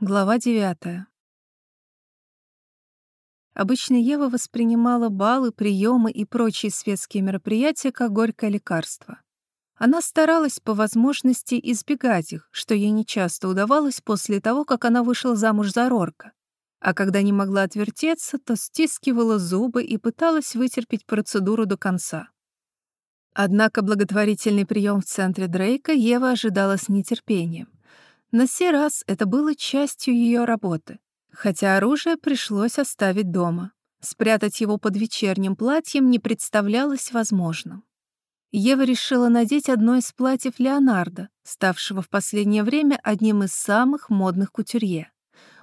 Глава девятая. Обычно Ева воспринимала балы, приемы и прочие светские мероприятия как горькое лекарство. Она старалась по возможности избегать их, что ей нечасто удавалось после того, как она вышла замуж за Рорка. А когда не могла отвертеться, то стискивала зубы и пыталась вытерпеть процедуру до конца. Однако благотворительный прием в центре Дрейка Ева ожидала с нетерпением. На сей раз это было частью ее работы, хотя оружие пришлось оставить дома. Спрятать его под вечерним платьем не представлялось возможным. Ева решила надеть одно из платьев Леонардо, ставшего в последнее время одним из самых модных кутюрье.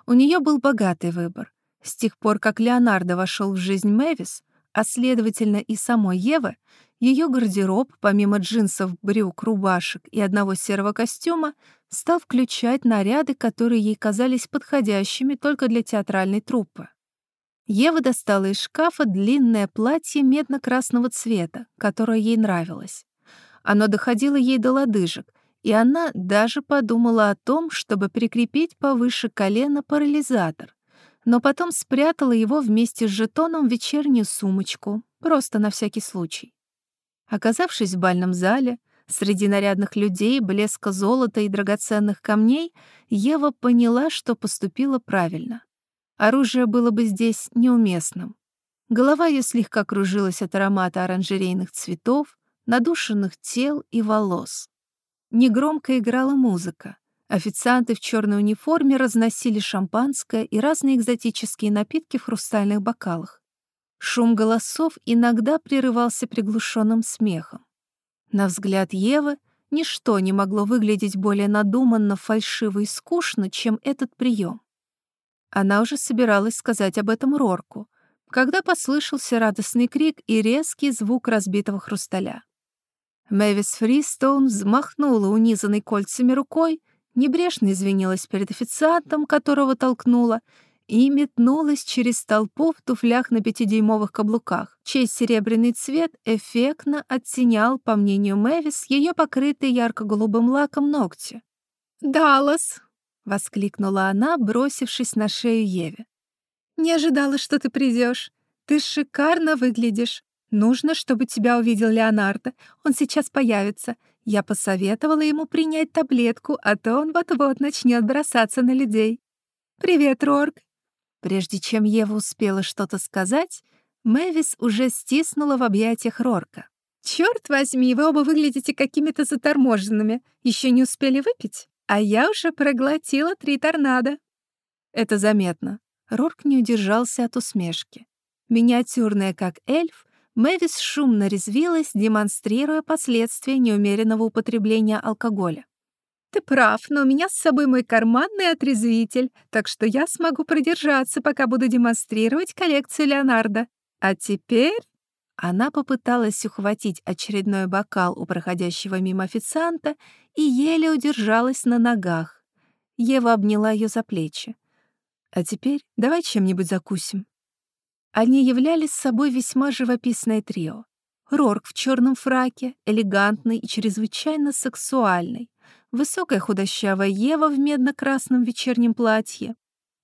У нее был богатый выбор. С тех пор, как Леонардо вошел в жизнь Мэвис, а следовательно и самой Евы, ее гардероб, помимо джинсов, брюк, рубашек и одного серого костюма, стал включать наряды, которые ей казались подходящими только для театральной труппы. Ева достала из шкафа длинное платье медно-красного цвета, которое ей нравилось. Оно доходило ей до лодыжек, и она даже подумала о том, чтобы прикрепить повыше колена парализатор, но потом спрятала его вместе с жетоном в вечернюю сумочку, просто на всякий случай. Оказавшись в бальном зале, среди нарядных людей, блеска золота и драгоценных камней, Ева поняла, что поступила правильно. Оружие было бы здесь неуместным. Голова ее слегка кружилась от аромата оранжерейных цветов, надушенных тел и волос. Негромко играла музыка. Официанты в черной униформе разносили шампанское и разные экзотические напитки в хрустальных бокалах. Шум голосов иногда прерывался приглушенным смехом. На взгляд Евы ничто не могло выглядеть более надуманно, фальшиво и скучно, чем этот прием. Она уже собиралась сказать об этом Рорку, когда послышался радостный крик и резкий звук разбитого хрусталя. Мэвис Фристоун взмахнула унизанной кольцами рукой, небрежно извинилась перед официантом, которого толкнула, и метнулась через толпу в туфлях на пятидюймовых каблуках, чей серебряный цвет эффектно оттенял, по мнению Мэвис, ее покрытые ярко-голубым лаком ногти. «Даллас!» — воскликнула она, бросившись на шею Еве. «Не ожидала, что ты придешь. Ты шикарно выглядишь. Нужно, чтобы тебя увидел Леонардо. Он сейчас появится. Я посоветовала ему принять таблетку, а то он вот-вот начнет бросаться на людей. «Привет, Рорк. Прежде чем Ева успела что-то сказать, Мэвис уже стиснула в объятиях Рорка. «Чёрт возьми, вы оба выглядите какими-то заторможенными. Еще не успели выпить? А я уже проглотила три торнадо». Это заметно. Рорк не удержался от усмешки. Миниатюрная как эльф, Мэвис шумно резвилась, демонстрируя последствия неумеренного употребления алкоголя. «Ты прав, но у меня с собой мой карманный отрезвитель, так что я смогу продержаться, пока буду демонстрировать коллекцию Леонардо. А теперь...» Она попыталась ухватить очередной бокал у проходящего мимо официанта и еле удержалась на ногах. Ева обняла ее за плечи. «А теперь давай чем-нибудь закусим». Они являлись собой весьма живописное трио. Рорк в черном фраке, элегантный и чрезвычайно сексуальный высокая худощавая Ева в медно-красном вечернем платье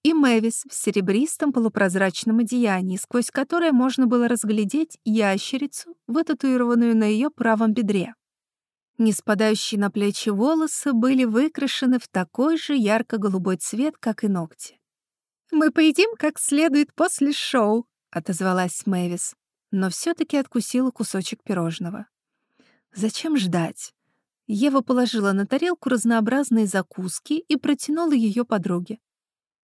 и Мэвис в серебристом полупрозрачном одеянии, сквозь которое можно было разглядеть ящерицу, вытатуированную на ее правом бедре. Не спадающие на плечи волосы были выкрашены в такой же ярко-голубой цвет, как и ногти. «Мы поедим как следует после шоу», — отозвалась Мэвис, но все таки откусила кусочек пирожного. «Зачем ждать? Ева положила на тарелку разнообразные закуски и протянула ее подруге.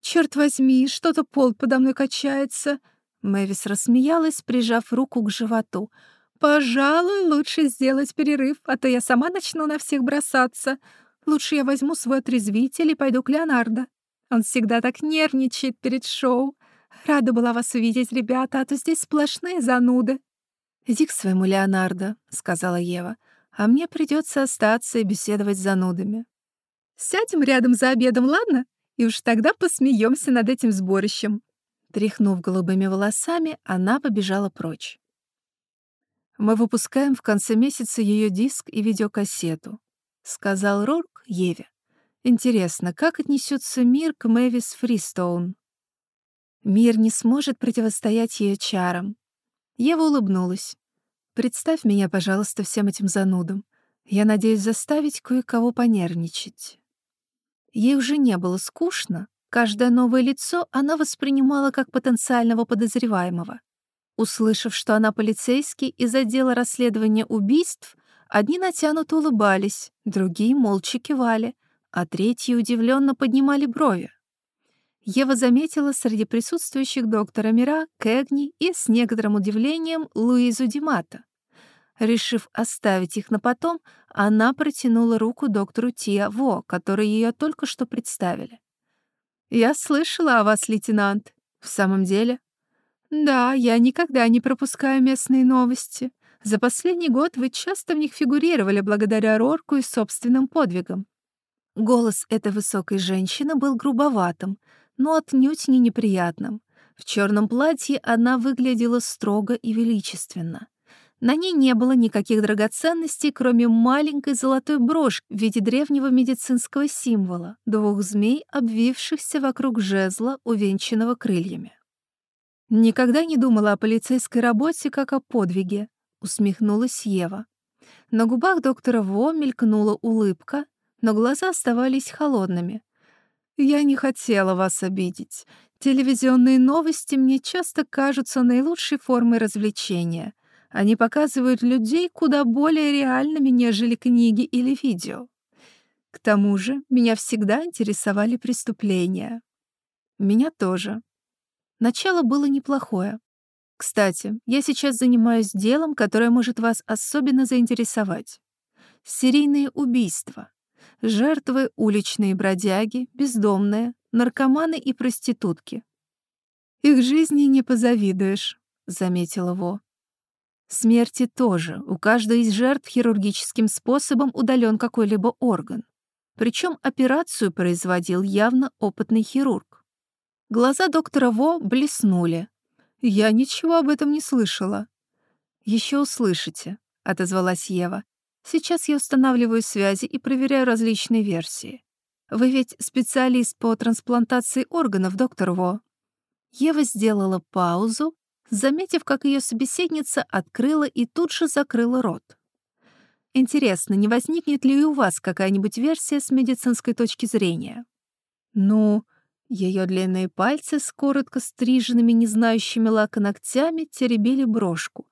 «Черт возьми, что-то пол подо мной качается!» Мэвис рассмеялась, прижав руку к животу. «Пожалуй, лучше сделать перерыв, а то я сама начну на всех бросаться. Лучше я возьму свой отрезвитель и пойду к Леонардо. Он всегда так нервничает перед шоу. Рада была вас увидеть, ребята, а то здесь сплошные зануды». «Иди к своему Леонардо», — сказала Ева а мне придется остаться и беседовать с занудами. Сядем рядом за обедом, ладно? И уж тогда посмеемся над этим сборищем. Тряхнув голубыми волосами, она побежала прочь. Мы выпускаем в конце месяца ее диск и видеокассету, сказал Рорк Еве. Интересно, как отнесется мир к Мэвис Фристоун? Мир не сможет противостоять ее чарам. Ева улыбнулась. «Представь меня, пожалуйста, всем этим занудам. Я надеюсь заставить кое-кого понервничать». Ей уже не было скучно. Каждое новое лицо она воспринимала как потенциального подозреваемого. Услышав, что она полицейский из отдела расследования убийств, одни натянуто улыбались, другие молча кивали, а третьи удивленно поднимали брови. Ева заметила среди присутствующих доктора Мира, Кэгни и, с некоторым удивлением, Луизу Димата. Решив оставить их на потом, она протянула руку доктору Тиа Во, который ее только что представили. «Я слышала о вас, лейтенант. В самом деле?» «Да, я никогда не пропускаю местные новости. За последний год вы часто в них фигурировали благодаря Рорку и собственным подвигам». Голос этой высокой женщины был грубоватым, но отнюдь не неприятным. В черном платье она выглядела строго и величественно. На ней не было никаких драгоценностей, кроме маленькой золотой брошки в виде древнего медицинского символа, двух змей, обвившихся вокруг жезла, увенчанного крыльями. «Никогда не думала о полицейской работе, как о подвиге», — усмехнулась Ева. На губах доктора Во мелькнула улыбка, но глаза оставались холодными. Я не хотела вас обидеть. Телевизионные новости мне часто кажутся наилучшей формой развлечения. Они показывают людей куда более реальными, нежели книги или видео. К тому же меня всегда интересовали преступления. Меня тоже. Начало было неплохое. Кстати, я сейчас занимаюсь делом, которое может вас особенно заинтересовать. Серийные убийства. Жертвы — уличные бродяги, бездомные, наркоманы и проститутки. «Их жизни не позавидуешь», — заметила Во. Смерти тоже. У каждой из жертв хирургическим способом удален какой-либо орган. Причем операцию производил явно опытный хирург. Глаза доктора Во блеснули. «Я ничего об этом не слышала». «Еще услышите», — отозвалась Ева. Сейчас я устанавливаю связи и проверяю различные версии. Вы ведь специалист по трансплантации органов, доктор Во. Ева сделала паузу, заметив, как ее собеседница открыла и тут же закрыла рот. Интересно, не возникнет ли у вас какая-нибудь версия с медицинской точки зрения? Ну, ее длинные пальцы с коротко стриженными, не знающими лака ногтями теребили брошку,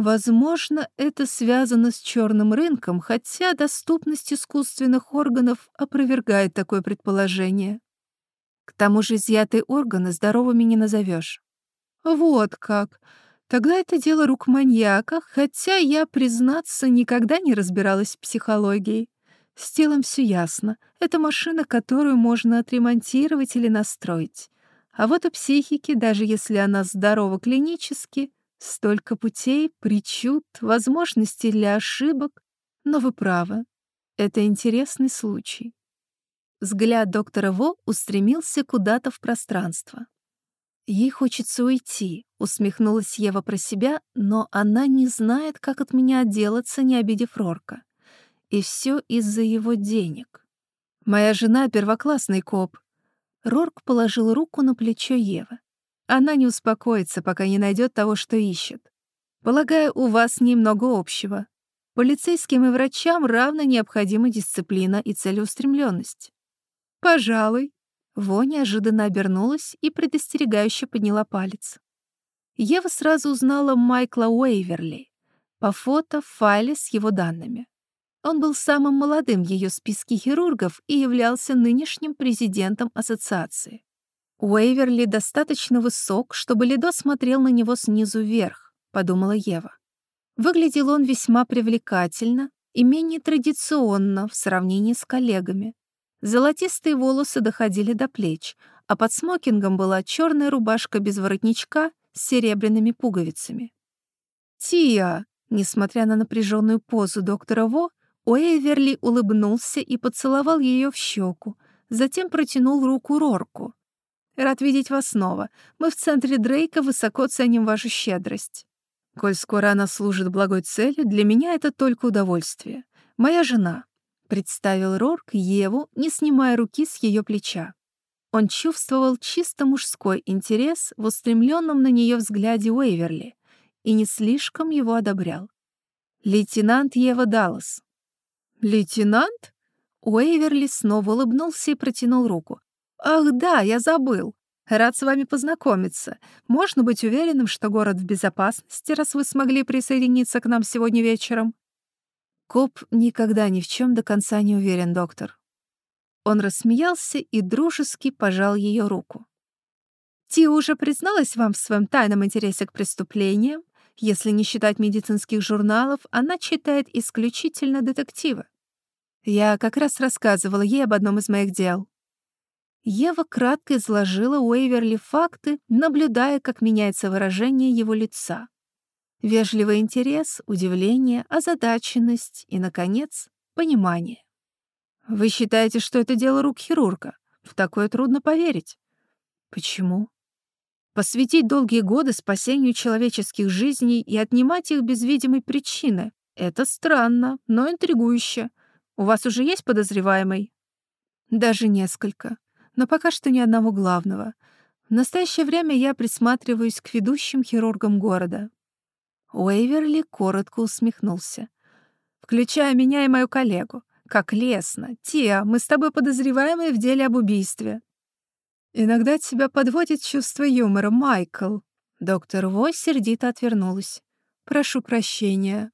Возможно, это связано с черным рынком, хотя доступность искусственных органов опровергает такое предположение. К тому же изъятые органы здоровыми не назовешь. Вот как. Тогда это дело рук маньяка, хотя я, признаться, никогда не разбиралась в психологии. С телом все ясно. Это машина, которую можно отремонтировать или настроить. А вот у психики, даже если она здорова клинически, Столько путей, причуд, возможностей для ошибок. Но вы правы, это интересный случай. Взгляд доктора Во устремился куда-то в пространство. Ей хочется уйти, усмехнулась Ева про себя, но она не знает, как от меня отделаться, не обидев Рорка. И все из-за его денег. Моя жена — первоклассный коп. Рорк положил руку на плечо Евы. Она не успокоится, пока не найдет того, что ищет. Полагаю, у вас с ней много общего. Полицейским и врачам равно необходима дисциплина и целеустремленность. Пожалуй. Во неожиданно обернулась и предостерегающе подняла палец. Ева сразу узнала Майкла Уэйверли по фото в файле с его данными. Он был самым молодым в ее списке хирургов и являлся нынешним президентом ассоциации. Уэйверли достаточно высок, чтобы Лидо смотрел на него снизу вверх, подумала Ева. Выглядел он весьма привлекательно и менее традиционно в сравнении с коллегами. Золотистые волосы доходили до плеч, а под смокингом была черная рубашка без воротничка с серебряными пуговицами. «Тия!» Несмотря на напряженную позу доктора Во, Уэйверли улыбнулся и поцеловал ее в щеку, затем протянул руку Рорку, Рад видеть вас снова. Мы в центре Дрейка высоко ценим вашу щедрость. Коль скоро она служит благой цели, для меня это только удовольствие. Моя жена. Представил Рорк Еву, не снимая руки с ее плеча. Он чувствовал чисто мужской интерес в устремленном на нее взгляде Уэйверли и не слишком его одобрял. «Лейтенант Ева Даллас». «Лейтенант?» Уэйверли снова улыбнулся и протянул руку. «Ах да, я забыл. Рад с вами познакомиться. Можно быть уверенным, что город в безопасности, раз вы смогли присоединиться к нам сегодня вечером?» Коп никогда ни в чем до конца не уверен, доктор. Он рассмеялся и дружески пожал ее руку. Ти уже призналась вам в своем тайном интересе к преступлениям. Если не считать медицинских журналов, она читает исключительно детективы. Я как раз рассказывала ей об одном из моих дел. Ева кратко изложила Уэйверли факты, наблюдая, как меняется выражение его лица. Вежливый интерес, удивление, озадаченность и, наконец, понимание. «Вы считаете, что это дело рук хирурга? В такое трудно поверить». «Почему?» «Посвятить долгие годы спасению человеческих жизней и отнимать их без видимой причины — это странно, но интригующе. У вас уже есть подозреваемый?» «Даже несколько, но пока что ни одного главного. В настоящее время я присматриваюсь к ведущим хирургам города. Уэйверли коротко усмехнулся. «Включая меня и мою коллегу. Как лестно. Тиа, мы с тобой подозреваемые в деле об убийстве». «Иногда тебя подводит чувство юмора, Майкл». Доктор Во сердито отвернулась. «Прошу прощения».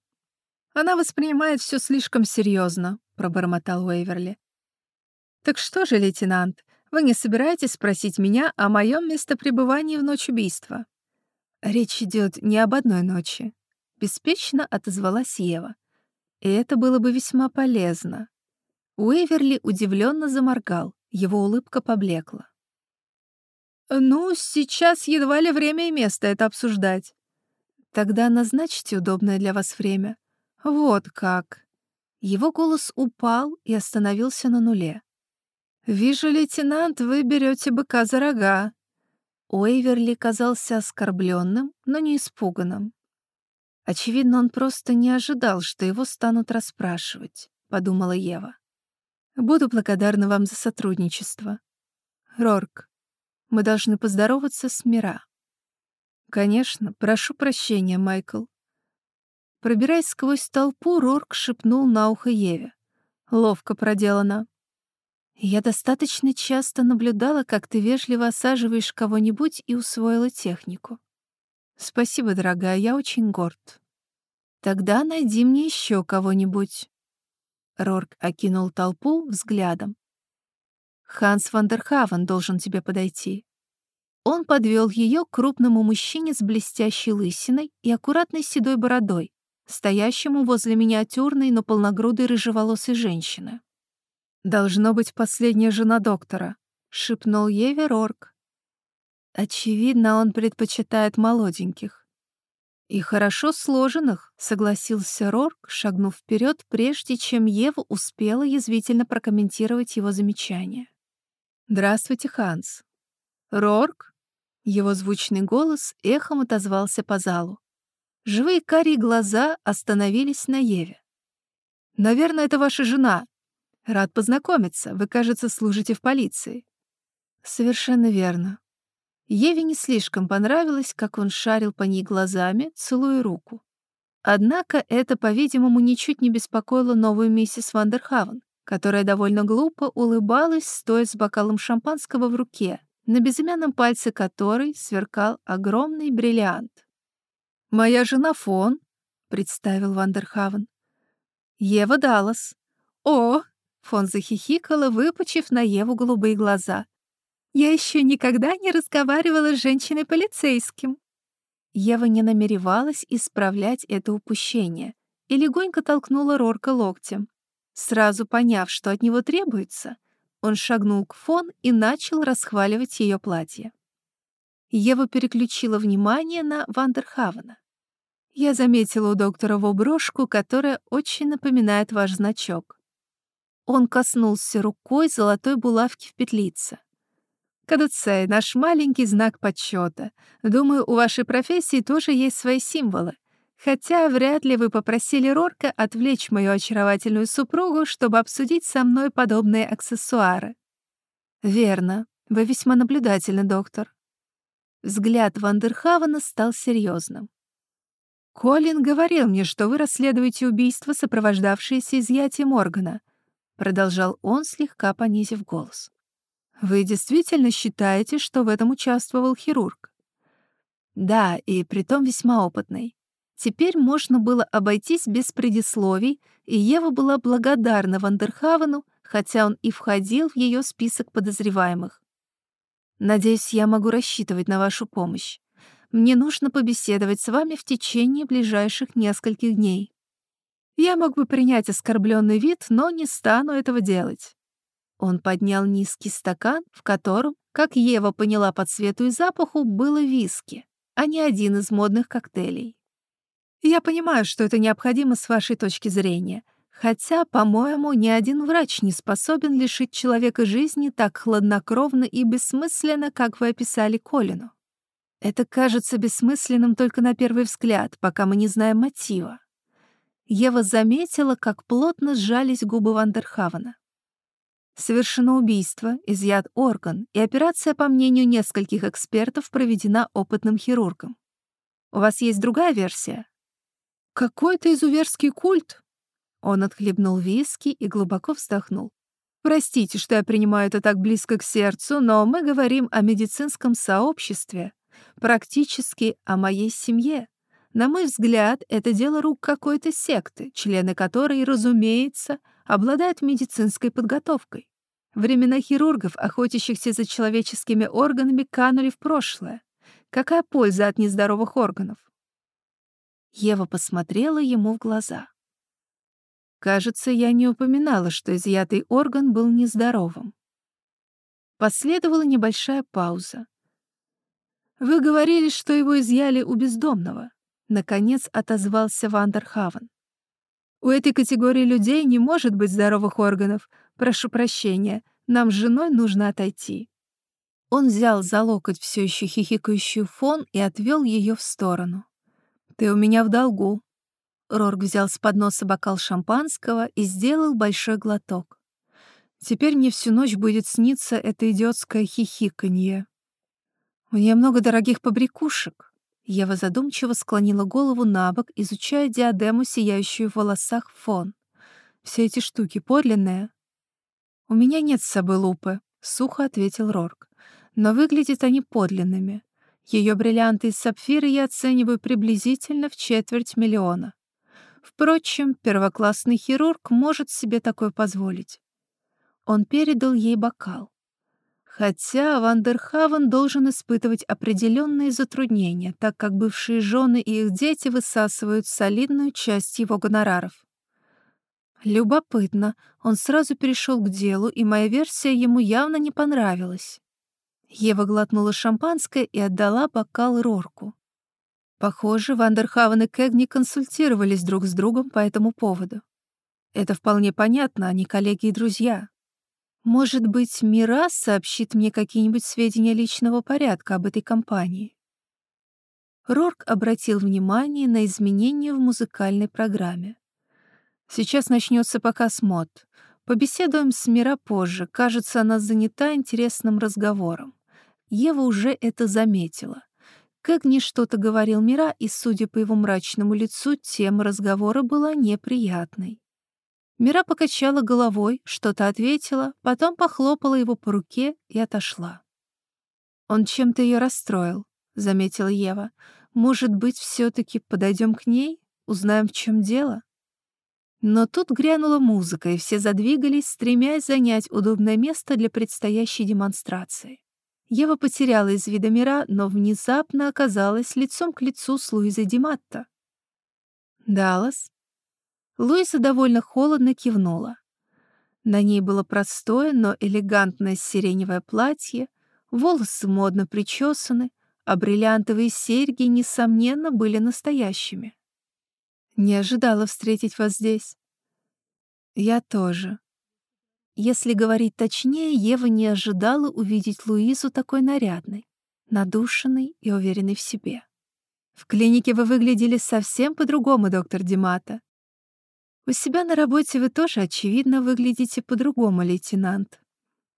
«Она воспринимает все слишком серьезно», — пробормотал Уэйверли. «Так что же, лейтенант, вы не собираетесь спросить меня о моем местопребывании в ночь убийства?» Речь идет не об одной ночи. Беспечно отозвалась Ева. И это было бы весьма полезно. Уэверли удивленно заморгал, его улыбка поблекла. «Ну, сейчас едва ли время и место это обсуждать. Тогда назначьте удобное для вас время. Вот как». Его голос упал и остановился на нуле. «Вижу, лейтенант, вы берете быка за рога. Уэйверли казался оскорбленным, но не испуганным. Очевидно, он просто не ожидал, что его станут расспрашивать, подумала Ева. Буду благодарна вам за сотрудничество. Рорк, мы должны поздороваться с Мира. Конечно, прошу прощения, Майкл. Пробираясь сквозь толпу, Рорк шепнул на ухо Еве. Ловко проделано. Я достаточно часто наблюдала, как ты вежливо осаживаешь кого-нибудь и усвоила технику. Спасибо, дорогая, я очень горд. Тогда найди мне еще кого-нибудь. Рорк окинул толпу взглядом. Ханс Вандерхавен должен тебе подойти. Он подвел ее к крупному мужчине с блестящей лысиной и аккуратной седой бородой, стоящему возле миниатюрной, но полногрудой рыжеволосой женщины. «Должно быть последняя жена доктора», — шепнул Еве Рорк. Очевидно, он предпочитает молоденьких. «И хорошо сложенных», — согласился Рорк, шагнув вперед, прежде чем Ева успела язвительно прокомментировать его замечание. «Здравствуйте, Ханс». «Рорк?» Его звучный голос эхом отозвался по залу. Живые карие глаза остановились на Еве. «Наверное, это ваша жена», Рад познакомиться. Вы, кажется, служите в полиции. Совершенно верно. Еве не слишком понравилось, как он шарил по ней глазами, целуя руку. Однако это, по-видимому, ничуть не беспокоило новую миссис Вандерхавен, которая довольно глупо улыбалась, стоя с бокалом шампанского в руке, на безымянном пальце которой сверкал огромный бриллиант. «Моя жена Фон», — представил Вандерхавен. «Ева Даллас». «О, Фон захихикала, выпучив на Еву голубые глаза. «Я еще никогда не разговаривала с женщиной-полицейским». Ева не намеревалась исправлять это упущение и легонько толкнула Рорка локтем. Сразу поняв, что от него требуется, он шагнул к Фон и начал расхваливать ее платье. Ева переключила внимание на Вандерхавена. «Я заметила у доктора в брошку, которая очень напоминает ваш значок. Он коснулся рукой золотой булавки в петлице. «Кадуцей — наш маленький знак почета. Думаю, у вашей профессии тоже есть свои символы. Хотя вряд ли вы попросили Рорка отвлечь мою очаровательную супругу, чтобы обсудить со мной подобные аксессуары. Верно. Вы весьма наблюдательны, доктор. Взгляд Вандерхавена стал серьезным. Колин говорил мне, что вы расследуете убийство, сопровождавшееся изъятием органа, продолжал он, слегка понизив голос. Вы действительно считаете, что в этом участвовал хирург? Да, и притом весьма опытный. Теперь можно было обойтись без предисловий, и Ева была благодарна Вандерхавену, хотя он и входил в ее список подозреваемых. «Надеюсь, я могу рассчитывать на вашу помощь. Мне нужно побеседовать с вами в течение ближайших нескольких дней. Я мог бы принять оскорбленный вид, но не стану этого делать». Он поднял низкий стакан, в котором, как Ева поняла по цвету и запаху, было виски, а не один из модных коктейлей. Я понимаю, что это необходимо с вашей точки зрения, хотя, по-моему, ни один врач не способен лишить человека жизни так хладнокровно и бессмысленно, как вы описали Колину. Это кажется бессмысленным только на первый взгляд, пока мы не знаем мотива. Ева заметила, как плотно сжались губы Вандерхавена. Совершено убийство, изъят орган, и операция, по мнению нескольких экспертов, проведена опытным хирургом. У вас есть другая версия? Какой-то изуверский культ. Он отхлебнул виски и глубоко вздохнул. Простите, что я принимаю это так близко к сердцу, но мы говорим о медицинском сообществе, практически о моей семье. На мой взгляд, это дело рук какой-то секты, члены которой, разумеется, обладают медицинской подготовкой. Времена хирургов, охотящихся за человеческими органами, канули в прошлое. Какая польза от нездоровых органов? Ева посмотрела ему в глаза. Кажется, я не упоминала, что изъятый орган был нездоровым. Последовала небольшая пауза. «Вы говорили, что его изъяли у бездомного», — наконец отозвался Вандерхавен. «У этой категории людей не может быть здоровых органов. Прошу прощения, нам с женой нужно отойти». Он взял за локоть все еще хихикающую фон и отвел ее в сторону. «Ты у меня в долгу». Рорк взял с подноса бокал шампанского и сделал большой глоток. «Теперь мне всю ночь будет сниться это идиотское хихиканье. У нее много дорогих побрякушек». Ева задумчиво склонила голову на бок, изучая диадему, сияющую в волосах фон. «Все эти штуки подлинные?» «У меня нет с собой лупы», — сухо ответил Рорк. «Но выглядят они подлинными. Ее бриллианты из сапфира я оцениваю приблизительно в четверть миллиона. Впрочем, первоклассный хирург может себе такое позволить. Он передал ей бокал. Хотя Вандерхавен должен испытывать определенные затруднения, так как бывшие жены и их дети высасывают солидную часть его гонораров. Любопытно, он сразу перешел к делу, и моя версия ему явно не понравилась. Ева глотнула шампанское и отдала бокал Рорку. Похоже, Вандерхавен и Кэгни консультировались друг с другом по этому поводу. Это вполне понятно, они коллеги и друзья. Может быть, Мирас сообщит мне какие-нибудь сведения личного порядка об этой компании. Рорк обратил внимание на изменения в музыкальной программе. Сейчас начнется показ мод. Побеседуем с Мира позже. Кажется, она занята интересным разговором. Ева уже это заметила. Как ни что-то говорил Мира, и, судя по его мрачному лицу, тема разговора была неприятной. Мира покачала головой, что-то ответила, потом похлопала его по руке и отошла. «Он чем-то ее расстроил», — заметила Ева. «Может быть, все таки подойдем к ней? Узнаем, в чем дело?» Но тут грянула музыка, и все задвигались, стремясь занять удобное место для предстоящей демонстрации. Ева потеряла из вида мира, но внезапно оказалась лицом к лицу с Луизой Диматто. «Даллас?» Луиза довольно холодно кивнула. На ней было простое, но элегантное сиреневое платье, волосы модно причесаны, а бриллиантовые серьги, несомненно, были настоящими. «Не ожидала встретить вас здесь». «Я тоже», если говорить точнее, Ева не ожидала увидеть Луизу такой нарядной, надушенной и уверенной в себе. В клинике вы выглядели совсем по-другому, доктор Димата. У себя на работе вы тоже, очевидно, выглядите по-другому, лейтенант.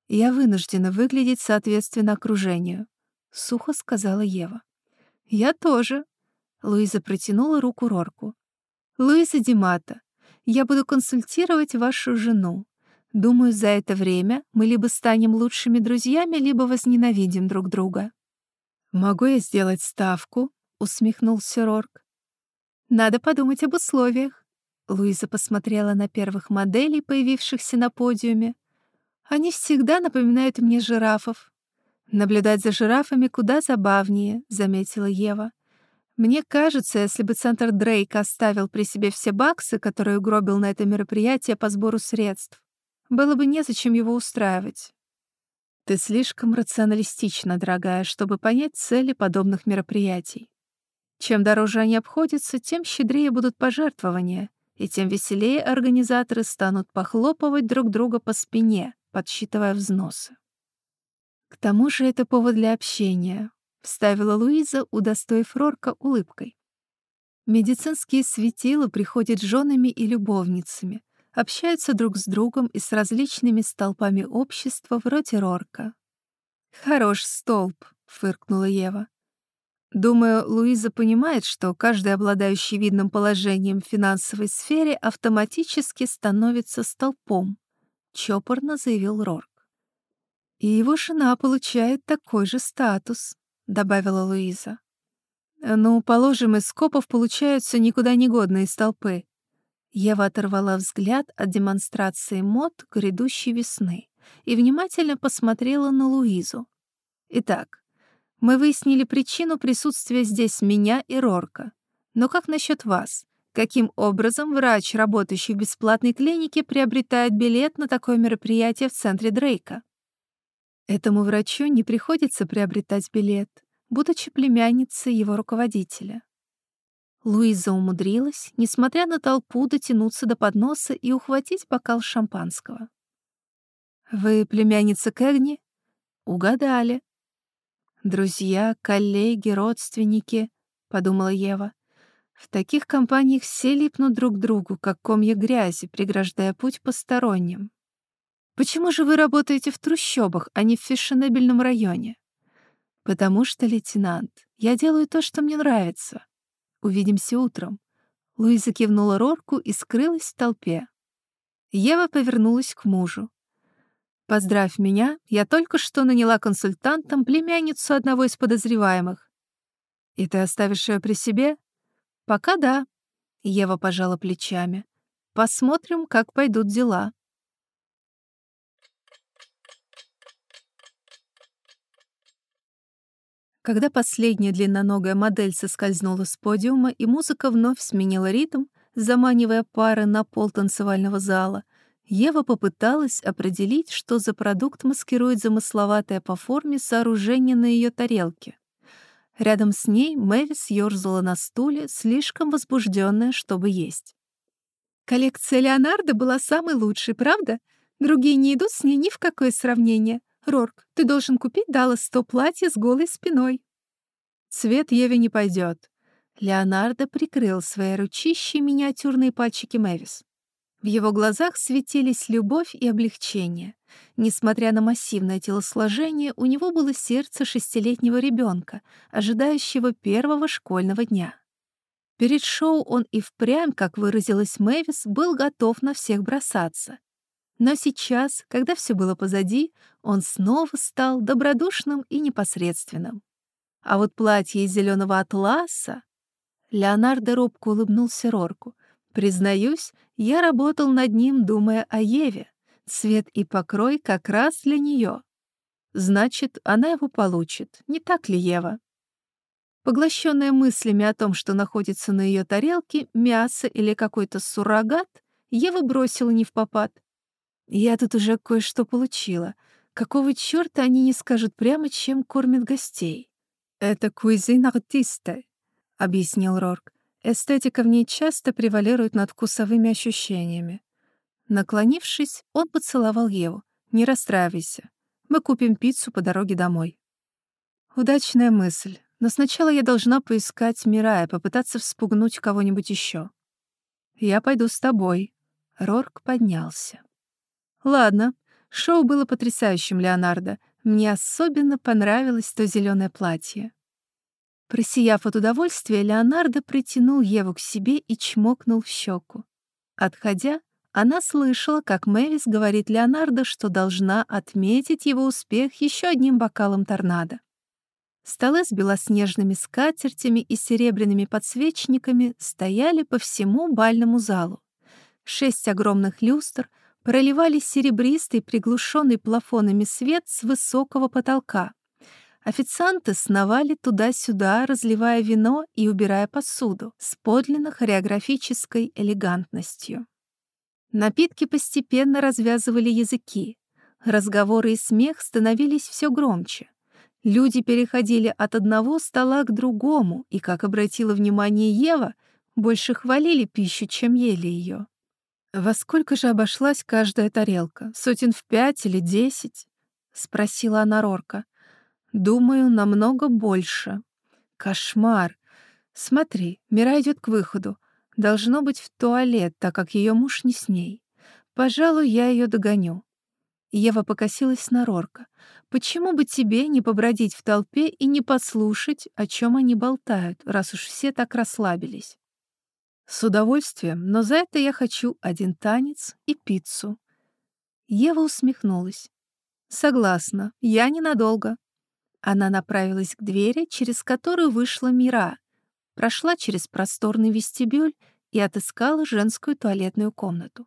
Я вынуждена выглядеть соответственно окружению, — сухо сказала Ева. Я тоже. Луиза протянула руку Рорку. Луиза Димата, я буду консультировать вашу жену. Думаю, за это время мы либо станем лучшими друзьями, либо возненавидим друг друга. Могу я сделать ставку? усмехнулся Рорк. Надо подумать об условиях. Луиза посмотрела на первых моделей, появившихся на подиуме. Они всегда напоминают мне жирафов. Наблюдать за жирафами куда забавнее, заметила Ева. Мне кажется, если бы центр Дрейк оставил при себе все баксы, которые угробил на это мероприятие по сбору средств, было бы незачем его устраивать. Ты слишком рационалистична, дорогая, чтобы понять цели подобных мероприятий. Чем дороже они обходятся, тем щедрее будут пожертвования, и тем веселее организаторы станут похлопывать друг друга по спине, подсчитывая взносы. К тому же это повод для общения, вставила Луиза, удостоив Рорка улыбкой. Медицинские светила приходят женами и любовницами, общаются друг с другом и с различными столпами общества вроде Рорка. «Хорош столб», — фыркнула Ева. Думаю, Луиза понимает, что каждый обладающий видным положением в финансовой сфере автоматически становится столпом, чопорно заявил Рорк. И его жена получает такой же статус, добавила Луиза. Ну, положим, из скопов получаются никуда не годные столпы, Ева оторвала взгляд от демонстрации мод грядущей весны и внимательно посмотрела на Луизу. «Итак, мы выяснили причину присутствия здесь меня и Рорка. Но как насчет вас? Каким образом врач, работающий в бесплатной клинике, приобретает билет на такое мероприятие в центре Дрейка? Этому врачу не приходится приобретать билет, будучи племянницей его руководителя. Луиза умудрилась, несмотря на толпу, дотянуться до подноса и ухватить бокал шампанского. «Вы племянница Кэгни?» «Угадали». «Друзья, коллеги, родственники», — подумала Ева. «В таких компаниях все липнут друг к другу, как комья грязи, преграждая путь посторонним. Почему же вы работаете в трущобах, а не в фешенебельном районе?» «Потому что, лейтенант, я делаю то, что мне нравится. Увидимся утром». Луиза кивнула Рорку и скрылась в толпе. Ева повернулась к мужу. «Поздравь меня, я только что наняла консультантом племянницу одного из подозреваемых. И ты оставишь ее при себе?» «Пока да», — Ева пожала плечами. «Посмотрим, как пойдут дела». Когда последняя длинноногая модель соскользнула с подиума, и музыка вновь сменила ритм, заманивая пары на пол танцевального зала, Ева попыталась определить, что за продукт маскирует замысловатое по форме сооружение на ее тарелке. Рядом с ней Мэвис ёрзала на стуле, слишком возбужденная, чтобы есть. «Коллекция Леонардо была самой лучшей, правда? Другие не идут с ней ни в какое сравнение. Рорк, ты должен купить Даллас то платье с голой спиной. Цвет Еве не пойдет. Леонардо прикрыл свои ручищи миниатюрные пальчики Мэвис. В его глазах светились любовь и облегчение. Несмотря на массивное телосложение, у него было сердце шестилетнего ребенка, ожидающего первого школьного дня. Перед шоу он и впрямь, как выразилась Мэвис, был готов на всех бросаться. Но сейчас, когда все было позади, он снова стал добродушным и непосредственным. А вот платье из зеленого атласа... Леонардо робко улыбнулся Рорку. Признаюсь, я работал над ним, думая о Еве. Цвет и покрой как раз для нее. Значит, она его получит, не так ли, Ева? Поглощенная мыслями о том, что находится на ее тарелке, мясо или какой-то суррогат, Ева бросила не в попад. Я тут уже кое-что получила. Какого чёрта они не скажут прямо, чем кормят гостей? Это куизин артиста, объяснил Рорк. Эстетика в ней часто превалирует над вкусовыми ощущениями. Наклонившись, он поцеловал Еву. «Не расстраивайся. Мы купим пиццу по дороге домой». «Удачная мысль», Но сначала я должна поискать Мирая, попытаться вспугнуть кого-нибудь еще. Я пойду с тобой. Рорк поднялся. Ладно, шоу было потрясающим, Леонардо. Мне особенно понравилось то зеленое платье. Просияв от удовольствия, Леонардо притянул Еву к себе и чмокнул в щеку. Отходя, она слышала, как Мэвис говорит Леонардо, что должна отметить его успех еще одним бокалом торнадо. Столы с белоснежными скатертями и серебряными подсвечниками стояли по всему бальному залу. Шесть огромных люстр проливали серебристый, приглушенный плафонами свет с высокого потолка. Официанты сновали туда-сюда, разливая вино и убирая посуду с подлинно хореографической элегантностью. Напитки постепенно развязывали языки. Разговоры и смех становились все громче. Люди переходили от одного стола к другому, и, как обратила внимание Ева, больше хвалили пищу, чем ели ее. «Во сколько же обошлась каждая тарелка? Сотен в пять или десять?» — спросила она Рорка. «Думаю, намного больше. Кошмар. Смотри, Мира идет к выходу. Должно быть в туалет, так как ее муж не с ней. Пожалуй, я ее догоню. Ева покосилась на Рорка. «Почему бы тебе не побродить в толпе и не послушать, о чем они болтают, раз уж все так расслабились?» «С удовольствием, но за это я хочу один танец и пиццу». Ева усмехнулась. «Согласна, я ненадолго». Она направилась к двери, через которую вышла Мира, прошла через просторный вестибюль и отыскала женскую туалетную комнату.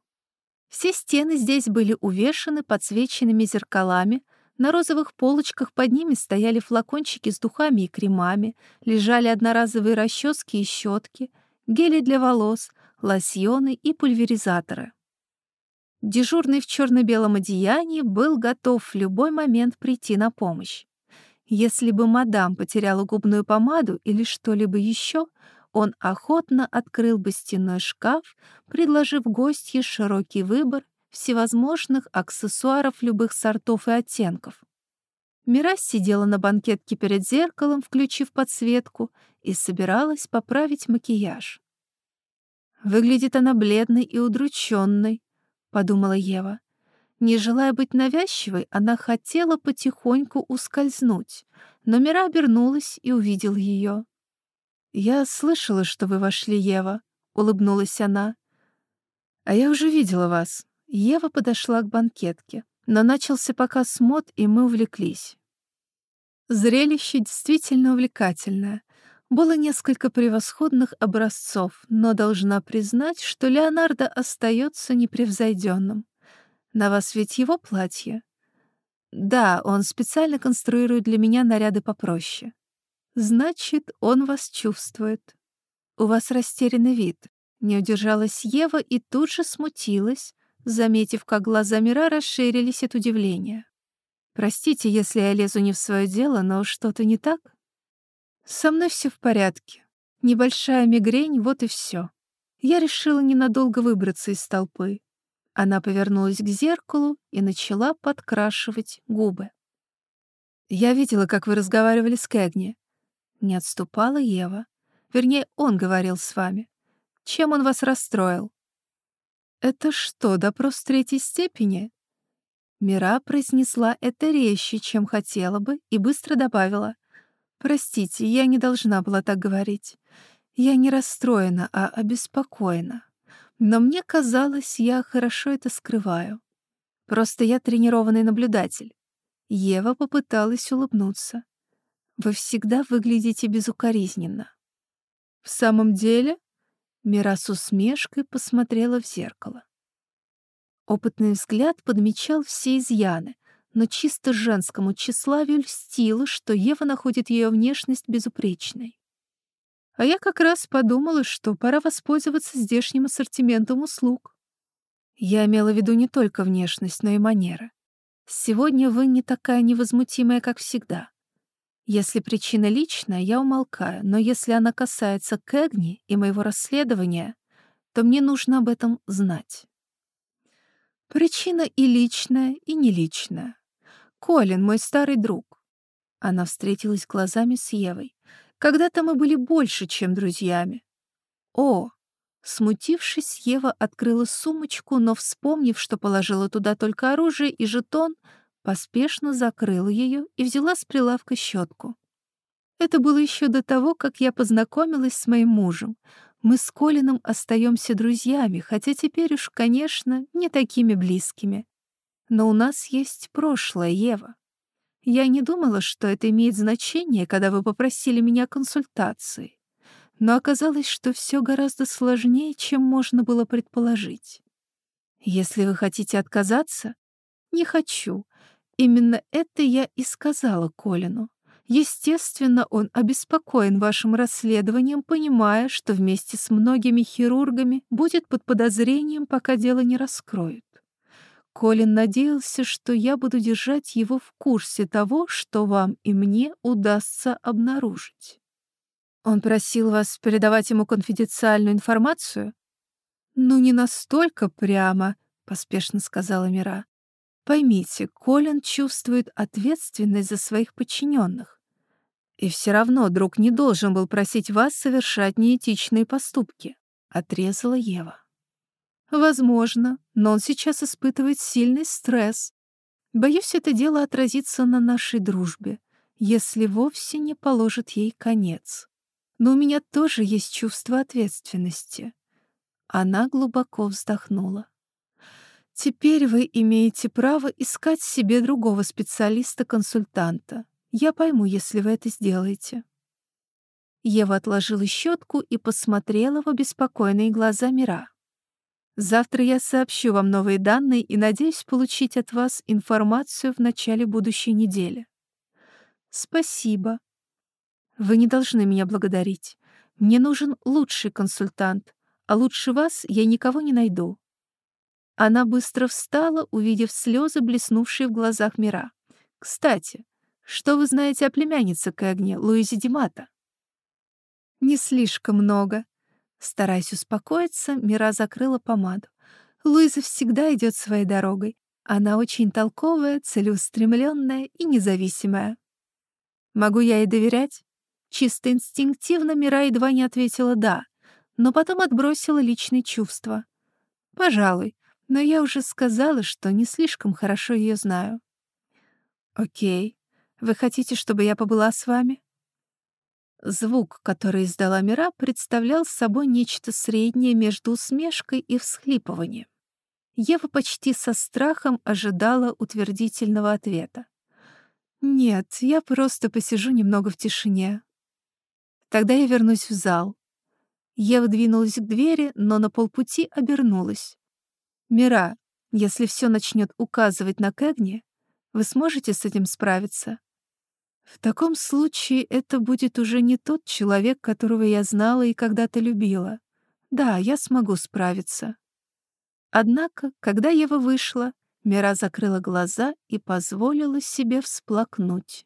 Все стены здесь были увешаны подсвеченными зеркалами, на розовых полочках под ними стояли флакончики с духами и кремами, лежали одноразовые расчески и щетки, гели для волос, лосьоны и пульверизаторы. Дежурный в черно-белом одеянии был готов в любой момент прийти на помощь. Если бы мадам потеряла губную помаду или что-либо еще, он охотно открыл бы стенной шкаф, предложив гостье широкий выбор всевозможных аксессуаров любых сортов и оттенков. Мирас сидела на банкетке перед зеркалом, включив подсветку, и собиралась поправить макияж. «Выглядит она бледной и удрученной», — подумала Ева. Не желая быть навязчивой, она хотела потихоньку ускользнуть, но Мира обернулась и увидел ее. «Я слышала, что вы вошли, Ева», — улыбнулась она. «А я уже видела вас». Ева подошла к банкетке, но начался показ мод, и мы увлеклись. Зрелище действительно увлекательное. Было несколько превосходных образцов, но должна признать, что Леонардо остается непревзойденным. На вас ведь его платье? Да, он специально конструирует для меня наряды попроще. Значит, он вас чувствует. У вас растерянный вид. Не удержалась Ева и тут же смутилась, заметив, как глаза Мира расширились от удивления. Простите, если я лезу не в свое дело, но что-то не так? Со мной все в порядке. Небольшая мигрень, вот и все. Я решила ненадолго выбраться из толпы. Она повернулась к зеркалу и начала подкрашивать губы. Я видела, как вы разговаривали с Кэгни. Не отступала Ева. Вернее, он говорил с вами. Чем он вас расстроил? Это что, допрос третьей степени? Мира произнесла это резче, чем хотела бы, и быстро добавила. «Простите, я не должна была так говорить. Я не расстроена, а обеспокоена. Но мне казалось, я хорошо это скрываю. Просто я тренированный наблюдатель». Ева попыталась улыбнуться. Вы всегда выглядите безукоризненно. В самом деле, Мира с усмешкой посмотрела в зеркало. Опытный взгляд подмечал все изъяны, но чисто женскому тщеславию льстило, что Ева находит ее внешность безупречной. А я как раз подумала, что пора воспользоваться здешним ассортиментом услуг. Я имела в виду не только внешность, но и манеры. Сегодня вы не такая невозмутимая, как всегда. Если причина личная, я умолкаю, но если она касается Кэгни и моего расследования, то мне нужно об этом знать. Причина и личная, и не личная. Колин, мой старый друг. Она встретилась глазами с Евой. Когда-то мы были больше, чем друзьями. О! Смутившись, Ева открыла сумочку, но, вспомнив, что положила туда только оружие и жетон, поспешно закрыла ее и взяла с прилавка щетку. Это было еще до того, как я познакомилась с моим мужем. Мы с Колином остаемся друзьями, хотя теперь уж, конечно, не такими близкими. Но у нас есть прошлое, Ева. Я не думала, что это имеет значение, когда вы попросили меня консультации. Но оказалось, что все гораздо сложнее, чем можно было предположить. Если вы хотите отказаться, не хочу. Именно это я и сказала Колину. Естественно, он обеспокоен вашим расследованием, понимая, что вместе с многими хирургами будет под подозрением, пока дело не раскроют. Колин надеялся, что я буду держать его в курсе того, что вам и мне удастся обнаружить. Он просил вас передавать ему конфиденциальную информацию? Ну, не настолько прямо, поспешно сказала Мира. Поймите, Колин чувствует ответственность за своих подчиненных. И все равно друг не должен был просить вас совершать неэтичные поступки, отрезала Ева. Возможно, но он сейчас испытывает сильный стресс. Боюсь, это дело отразится на нашей дружбе, если вовсе не положит ей конец. Но у меня тоже есть чувство ответственности. Она глубоко вздохнула. Теперь вы имеете право искать себе другого специалиста-консультанта. Я пойму, если вы это сделаете». Ева отложила щетку и посмотрела в обеспокоенные глаза Мира. «Завтра я сообщу вам новые данные и надеюсь получить от вас информацию в начале будущей недели». «Спасибо. Вы не должны меня благодарить. Мне нужен лучший консультант, а лучше вас я никого не найду». Она быстро встала, увидев слезы, блеснувшие в глазах Мира. «Кстати, что вы знаете о племяннице Кэгни, Луизе Димата?» «Не слишком много». Стараясь успокоиться, Мира закрыла помаду. Луиза всегда идет своей дорогой. Она очень толковая, целеустремленная и независимая. Могу я ей доверять? Чисто инстинктивно Мира едва не ответила «да», но потом отбросила личные чувства. «Пожалуй, но я уже сказала, что не слишком хорошо ее знаю». «Окей, вы хотите, чтобы я побыла с вами?» Звук, который издала Мира, представлял собой нечто среднее между усмешкой и всхлипыванием. Ева почти со страхом ожидала утвердительного ответа. «Нет, я просто посижу немного в тишине. Тогда я вернусь в зал». Ева двинулась к двери, но на полпути обернулась. «Мира, если все начнет указывать на Кэгни, вы сможете с этим справиться?» В таком случае это будет уже не тот человек, которого я знала и когда-то любила. Да, я смогу справиться. Однако, когда Ева вышла, Мира закрыла глаза и позволила себе всплакнуть.